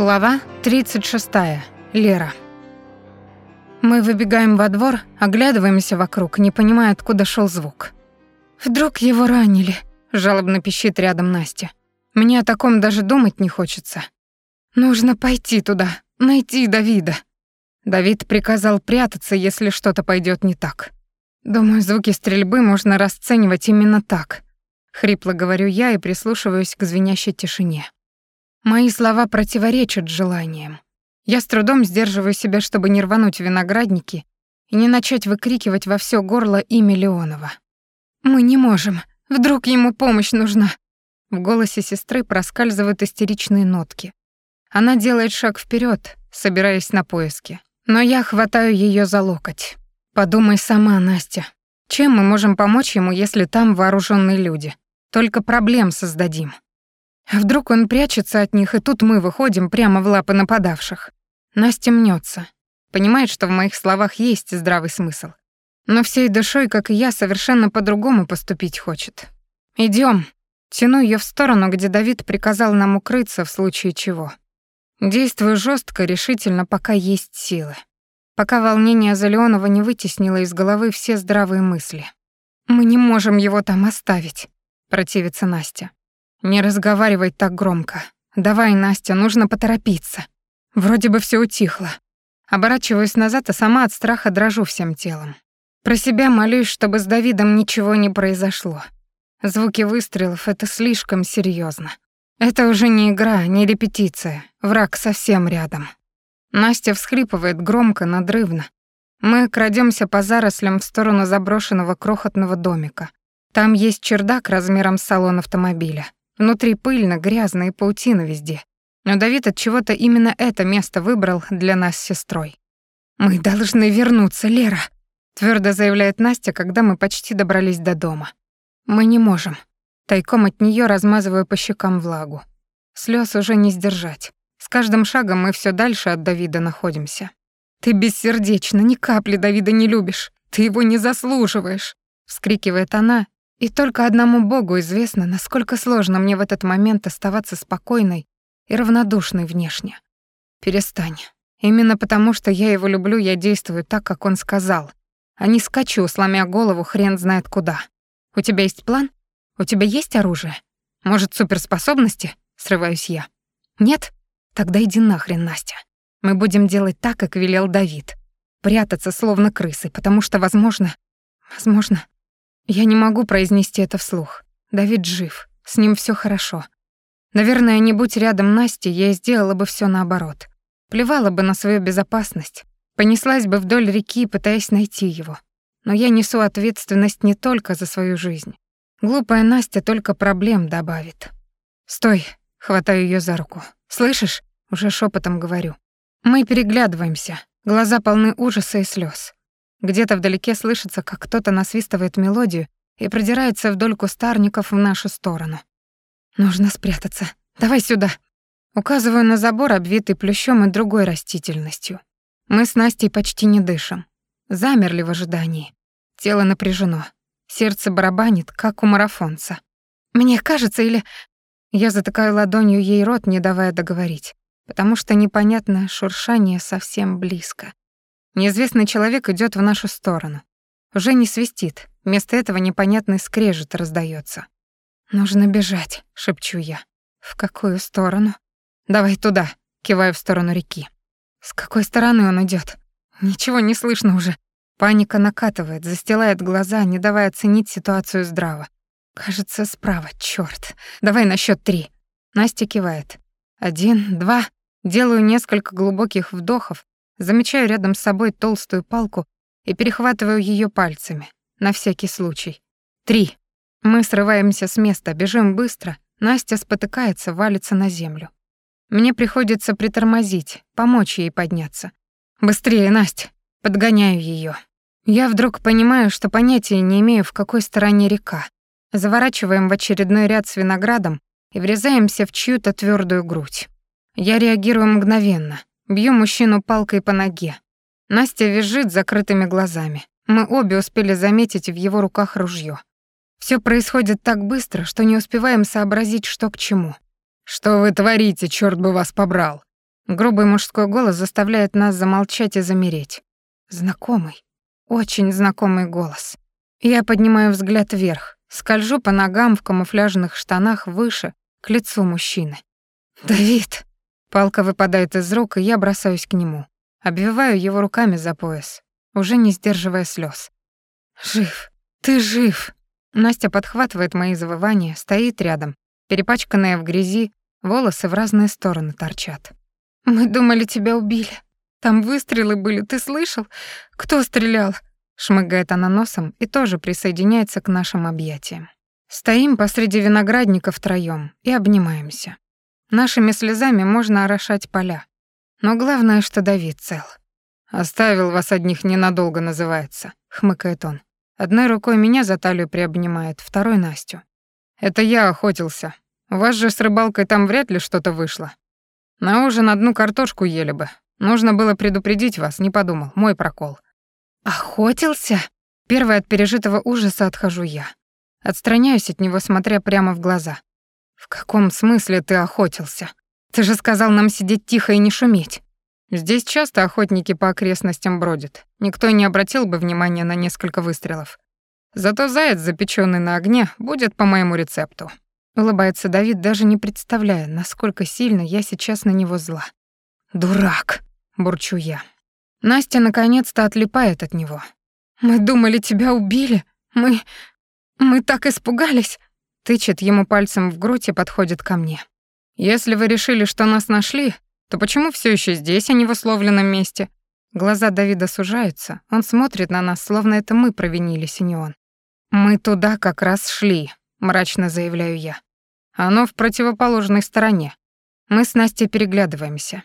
Глава 36. Лера. Мы выбегаем во двор, оглядываемся вокруг, не понимая, откуда шел звук. «Вдруг его ранили?» — жалобно пищит рядом Настя. «Мне о таком даже думать не хочется. Нужно пойти туда, найти Давида». Давид приказал прятаться, если что-то пойдет не так. Думаю, звуки стрельбы можно расценивать именно так. Хрипло говорю я и прислушиваюсь к звенящей тишине. Мои слова противоречат желаниям. Я с трудом сдерживаю себя, чтобы не рвануть виноградники и не начать выкрикивать во все горло имя Леонова. «Мы не можем. Вдруг ему помощь нужна?» В голосе сестры проскальзывают истеричные нотки. Она делает шаг вперед, собираясь на поиски. Но я хватаю ее за локоть. «Подумай сама, Настя. Чем мы можем помочь ему, если там вооруженные люди? Только проблем создадим». Вдруг он прячется от них, и тут мы выходим прямо в лапы нападавших. Настя мнется, понимает, что в моих словах есть здравый смысл. Но всей душой, как и я, совершенно по-другому поступить хочет. Идем. Тяну ее в сторону, где Давид приказал нам укрыться в случае чего. Действую жестко, решительно, пока есть силы. Пока волнение за Леонова не вытеснило из головы все здравые мысли. «Мы не можем его там оставить», — противится Настя. «Не разговаривай так громко. Давай, Настя, нужно поторопиться. Вроде бы все утихло. Оборачиваюсь назад, а сама от страха дрожу всем телом. Про себя молюсь, чтобы с Давидом ничего не произошло. Звуки выстрелов — это слишком серьезно. Это уже не игра, не репетиция. Враг совсем рядом. Настя всхлипывает громко, надрывно. Мы крадемся по зарослям в сторону заброшенного крохотного домика. Там есть чердак размером с салон автомобиля. Внутри пыльно, грязно и паутина везде. Но Давид от чего-то именно это место выбрал для нас с сестрой. Мы должны вернуться, Лера, твердо заявляет Настя, когда мы почти добрались до дома. Мы не можем. Тайком от нее размазываю по щекам влагу. Слез уже не сдержать. С каждым шагом мы все дальше от Давида находимся. Ты бессердечна, ни капли Давида не любишь. Ты его не заслуживаешь, вскрикивает она и только одному Богу известно, насколько сложно мне в этот момент оставаться спокойной и равнодушной внешне. Перестань. Именно потому, что я его люблю, я действую так, как он сказал, а не скачу, сломя голову хрен знает куда. У тебя есть план? У тебя есть оружие? Может, суперспособности? Срываюсь я. Нет? Тогда иди нахрен, Настя. Мы будем делать так, как велел Давид. Прятаться, словно крысы, потому что, возможно... Возможно, я не могу произнести это вслух. Давид жив, с ним все хорошо. Наверное, не будь рядом Насти, я сделала бы все наоборот. Плевала бы на свою безопасность, понеслась бы вдоль реки, пытаясь найти его. Но я несу ответственность не только за свою жизнь. Глупая Настя только проблем добавит. «Стой!» — хватаю ее за руку. «Слышишь?» — уже шепотом говорю. Мы переглядываемся, глаза полны ужаса и слез. Где-то вдалеке слышится, как кто-то насвистывает мелодию и продирается вдоль кустарников в нашу сторону. Нужно спрятаться. Давай сюда. Указываю на забор, обвитый плющом и другой растительностью. Мы с Настей почти не дышим. Замерли в ожидании. Тело напряжено. Сердце барабанит, как у марафонца. Мне кажется, или... Я затыкаю ладонью ей рот, не давая договорить, потому что непонятное шуршание совсем близко. Неизвестный человек идет в нашу сторону. Уже не свистит, вместо этого непонятный скрежет раздаётся. «Нужно бежать», — шепчу я. «В какую сторону?» «Давай туда», — киваю в сторону реки. «С какой стороны он идёт? Ничего не слышно уже». Паника накатывает, застилает глаза, не давая оценить ситуацию здраво. Кажется, справа, чёрт. Давай на счёт три. Настя кивает. Один, два. Делаю несколько глубоких вдохов, Замечаю рядом с собой толстую палку и перехватываю ее пальцами, на всякий случай. Три. Мы срываемся с места, бежим быстро, Настя спотыкается, валится на землю. Мне приходится притормозить, помочь ей подняться. «Быстрее, Настя!» Подгоняю ее. Я вдруг понимаю, что понятия не имею, в какой стороне река. Заворачиваем в очередной ряд с виноградом и врезаемся в чью-то твердую грудь. Я реагирую мгновенно. Бью мужчину палкой по ноге. Настя визжит закрытыми глазами. Мы обе успели заметить в его руках ружье. Все происходит так быстро, что не успеваем сообразить, что к чему. «Что вы творите, черт бы вас побрал?» Грубый мужской голос заставляет нас замолчать и замереть. Знакомый, очень знакомый голос. Я поднимаю взгляд вверх, скольжу по ногам в камуфляжных штанах выше, к лицу мужчины. «Давид!» Палка выпадает из рук, и я бросаюсь к нему. Обвиваю его руками за пояс, уже не сдерживая слез. «Жив! Ты жив!» Настя подхватывает мои завывания, стоит рядом, перепачканная в грязи, волосы в разные стороны торчат. «Мы думали, тебя убили. Там выстрелы были, ты слышал? Кто стрелял?» Шмыгает она носом и тоже присоединяется к нашим объятиям. Стоим посреди виноградника втроём и обнимаемся. Нашими слезами можно орошать поля. Но главное, что Давид цел. «Оставил вас одних ненадолго» называется, хмыкает он. Одной рукой меня за талию приобнимает, второй Настю. Это я охотился. У вас же с рыбалкой там вряд ли что-то вышло. На ужин одну картошку ели бы. Нужно было предупредить вас, не подумал. Мой прокол. Охотился? Первый от пережитого ужаса отхожу я. Отстраняюсь от него, смотря прямо в глаза. В каком смысле ты охотился? Ты же сказал нам сидеть тихо и не шуметь. Здесь часто охотники по окрестностям бродят. Никто не обратил бы внимания на несколько выстрелов. Зато заяц, запеченный на огне, будет по моему рецепту. Улыбается Давид, даже не представляя, насколько сильно я сейчас на него зла. «Дурак!» — бурчу я. Настя наконец-то отлипает от него. «Мы думали, тебя убили. Мы... мы так испугались!» Тычет ему пальцем в грудь и подходит ко мне. «Если вы решили, что нас нашли, то почему все еще здесь, а не в условленном месте?» Глаза Давида сужаются, он смотрит на нас, словно это мы провинились, а не он. «Мы туда как раз шли», — мрачно заявляю я. «Оно в противоположной стороне». Мы с Настей переглядываемся.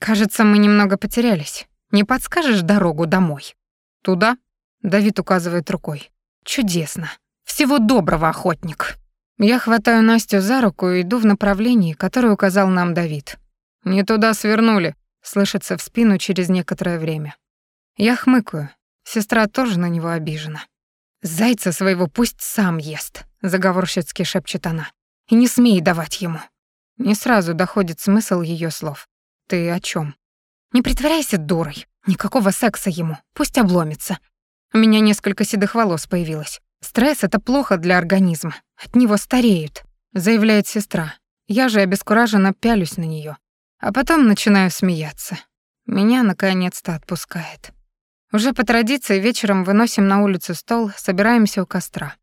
«Кажется, мы немного потерялись. Не подскажешь дорогу домой?» «Туда?» — Давид указывает рукой. «Чудесно. Всего доброго, охотник». Я хватаю Настю за руку и иду в направлении, которое указал нам Давид. «Не туда свернули», — слышится в спину через некоторое время. Я хмыкаю. Сестра тоже на него обижена. «Зайца своего пусть сам ест», — заговорщицки шепчет она. «И не смей давать ему». Не сразу доходит смысл ее слов. «Ты о чем? «Не притворяйся дурой. Никакого секса ему. Пусть обломится. У меня несколько седых волос появилось. Стресс — это плохо для организма. От него стареют», — заявляет сестра. Я же обескураженно пялюсь на нее, А потом начинаю смеяться. Меня наконец-то отпускает. Уже по традиции вечером выносим на улицу стол, собираемся у костра.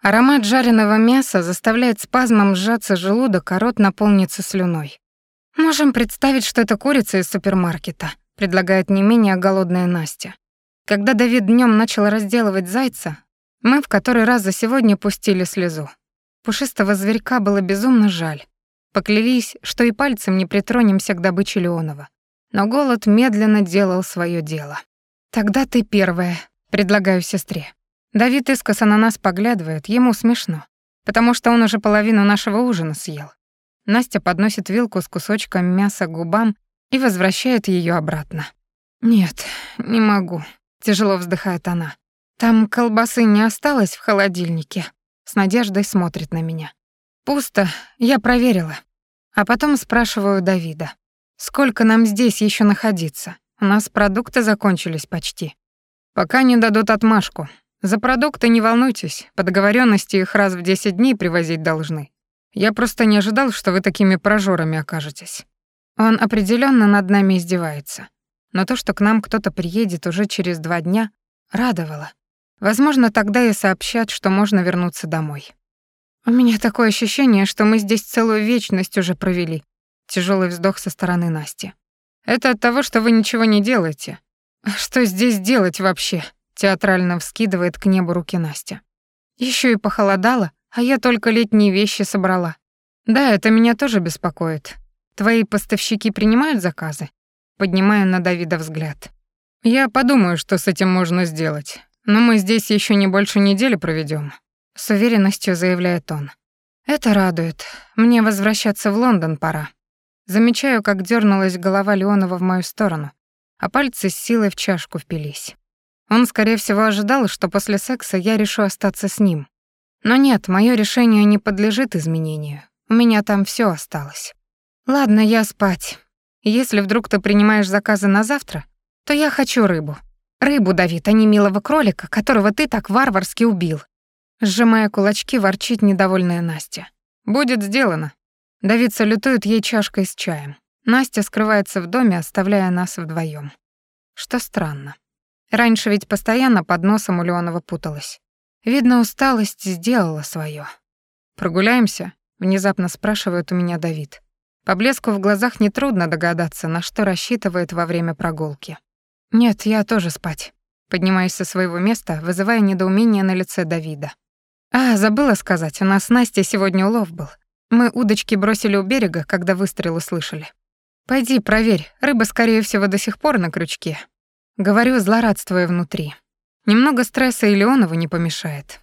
Аромат жареного мяса заставляет спазмом сжаться желудок, а рот наполнится слюной. «Можем представить, что это курица из супермаркета», предлагает не менее голодная Настя. Когда Давид днем начал разделывать зайца, мы в который раз за сегодня пустили слезу. Пушистого зверька было безумно жаль. Поклялись, что и пальцем не притронемся к добыче Леонова. Но голод медленно делал свое дело. «Тогда ты первая», — предлагаю сестре. Давид искоса на нас поглядывает, ему смешно, потому что он уже половину нашего ужина съел. Настя подносит вилку с кусочком мяса к губам и возвращает ее обратно. «Нет, не могу», — тяжело вздыхает она. «Там колбасы не осталось в холодильнике?» С надеждой смотрит на меня. «Пусто, я проверила». А потом спрашиваю Давида. «Сколько нам здесь еще находиться? У нас продукты закончились почти. Пока не дадут отмашку. За продукты не волнуйтесь, по договоренности их раз в 10 дней привозить должны. Я просто не ожидал, что вы такими прожорами окажетесь. Он определенно над нами издевается. Но то, что к нам кто-то приедет уже через два дня, радовало. Возможно, тогда и сообщат, что можно вернуться домой. У меня такое ощущение, что мы здесь целую вечность уже провели. Тяжелый вздох со стороны Насти. Это от того, что вы ничего не делаете. А что здесь делать вообще? Театрально вскидывает к небу руки Настя. Еще и похолодало, а я только летние вещи собрала. Да, это меня тоже беспокоит. Твои поставщики принимают заказы? Поднимаю на Давида взгляд. Я подумаю, что с этим можно сделать. Но мы здесь еще не больше недели проведем, с уверенностью заявляет он. Это радует. Мне возвращаться в Лондон пора. Замечаю, как дернулась голова Леонова в мою сторону, а пальцы с силой в чашку впились. Он, скорее всего, ожидал, что после секса я решу остаться с ним. Но нет, мое решение не подлежит изменению. У меня там все осталось. Ладно, я спать. Если вдруг ты принимаешь заказы на завтра, то я хочу рыбу. Рыбу, Давид, а не милого кролика, которого ты так варварски убил. Сжимая кулачки, ворчит недовольная Настя. Будет сделано. Давид салютует ей чашкой с чаем. Настя скрывается в доме, оставляя нас вдвоем. Что странно. Раньше ведь постоянно под носом у Леонова путалась. Видно, усталость сделала свое. «Прогуляемся?» — внезапно спрашивает у меня Давид. По блеску в глазах нетрудно догадаться, на что рассчитывает во время прогулки. «Нет, я тоже спать». Поднимаюсь со своего места, вызывая недоумение на лице Давида. «А, забыла сказать, у нас с Настей сегодня улов был. Мы удочки бросили у берега, когда выстрелы слышали. Пойди проверь, рыба, скорее всего, до сих пор на крючке». Говорю, злорадствуя внутри. Немного стресса и Леонову не помешает.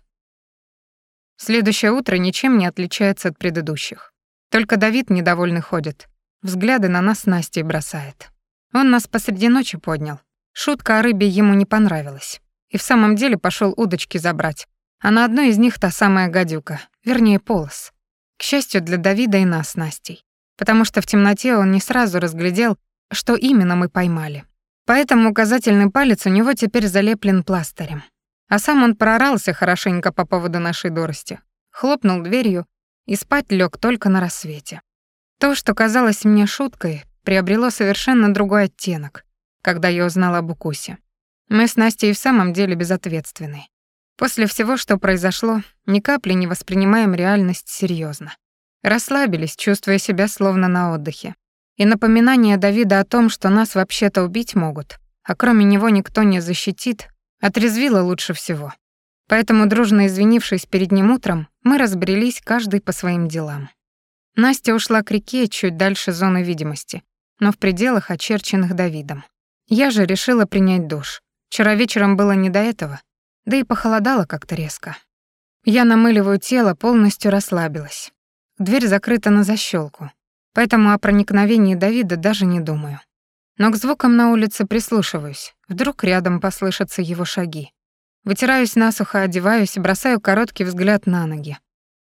Следующее утро ничем не отличается от предыдущих. Только Давид недовольный ходит. Взгляды на нас с Настей бросает. Он нас посреди ночи поднял. Шутка о рыбе ему не понравилась. И в самом деле пошел удочки забрать. А на одной из них та самая гадюка, вернее, полос. К счастью для Давида и нас Настей. Потому что в темноте он не сразу разглядел, что именно мы поймали. Поэтому указательный палец у него теперь залеплен пластырем. А сам он проорался хорошенько по поводу нашей дурости, хлопнул дверью и спать лег только на рассвете. То, что казалось мне шуткой, приобрело совершенно другой оттенок, когда я узнала об укусе. Мы с Настей в самом деле безответственны. После всего, что произошло, ни капли не воспринимаем реальность серьезно. Расслабились, чувствуя себя словно на отдыхе. И напоминание Давида о том, что нас вообще-то убить могут, а кроме него никто не защитит, отрезвило лучше всего. Поэтому, дружно извинившись перед ним утром, мы разбрелись каждый по своим делам. Настя ушла к реке чуть дальше зоны видимости, но в пределах, очерченных Давидом. Я же решила принять душ. Вчера вечером было не до этого, да и похолодало как-то резко. Я намыливаю тело, полностью расслабилась. Дверь закрыта на защелку, поэтому о проникновении Давида даже не думаю. Но к звукам на улице прислушиваюсь. Вдруг рядом послышатся его шаги. Вытираюсь насухо, одеваюсь бросаю короткий взгляд на ноги.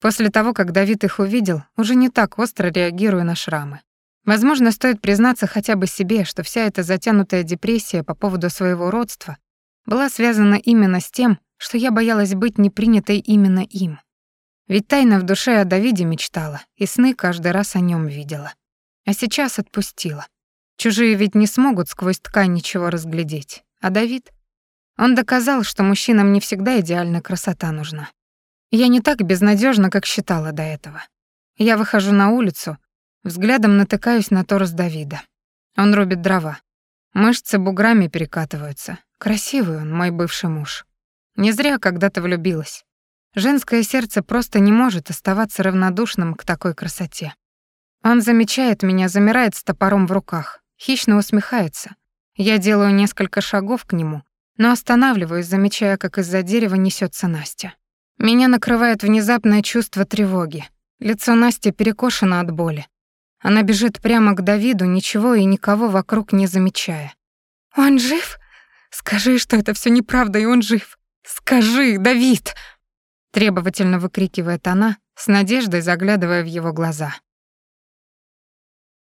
После того, как Давид их увидел, уже не так остро реагирую на шрамы. Возможно, стоит признаться хотя бы себе, что вся эта затянутая депрессия по поводу своего родства была связана именно с тем, что я боялась быть непринятой именно им. Ведь тайно в душе о Давиде мечтала, и сны каждый раз о нем видела. А сейчас отпустила. Чужие ведь не смогут сквозь ткань ничего разглядеть. А Давид? Он доказал, что мужчинам не всегда идеальная красота нужна. Я не так безнадежна, как считала до этого. Я выхожу на улицу, взглядом натыкаюсь на торс Давида. Он рубит дрова. Мышцы буграми перекатываются. Красивый он, мой бывший муж. Не зря когда-то влюбилась. Женское сердце просто не может оставаться равнодушным к такой красоте. Он замечает меня, замирает с топором в руках, хищно усмехается. Я делаю несколько шагов к нему, но останавливаюсь, замечая, как из-за дерева несется Настя. Меня накрывает внезапное чувство тревоги. Лицо Насти перекошено от боли. Она бежит прямо к Давиду, ничего и никого вокруг не замечая. «Он жив? Скажи, что это все неправда, и он жив. Скажи, Давид!» Требовательно выкрикивает она, с надеждой заглядывая в его глаза.